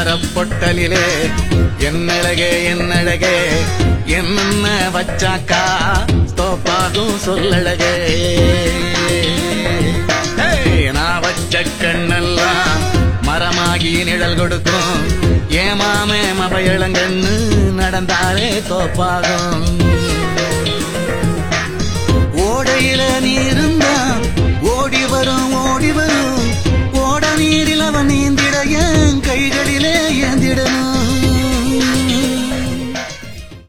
பண்டார பொட்டலிலே. என்னழகே என்னழகே என்னென்ன வச்சாக்கா? தோப்பாகும் சொல்லழகே. நான் வச்ச கண்ணெல்லாம் மரமாகி நிழல் கொடுக்கும். ஏமாமே மபையளங்கண்ணு நடந்தாலே தோப்பாகும். ஓடையில நீ இருந்தா ஓடி வரும் ஓடி வரும்.